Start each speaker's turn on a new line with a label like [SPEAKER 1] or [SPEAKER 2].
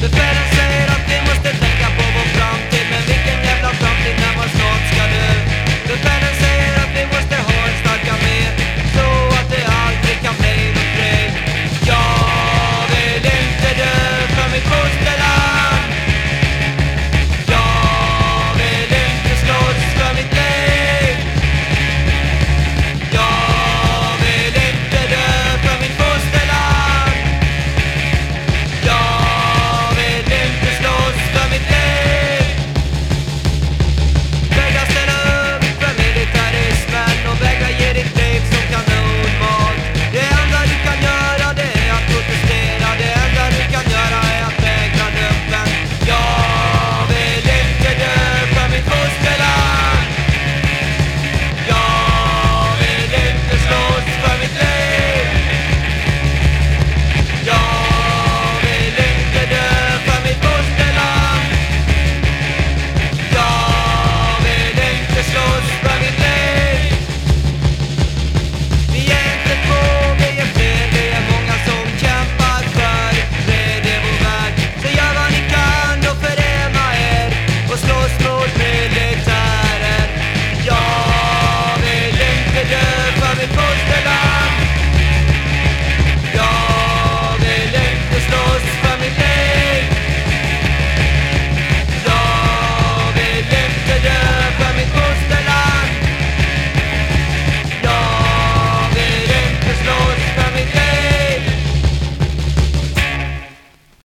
[SPEAKER 1] The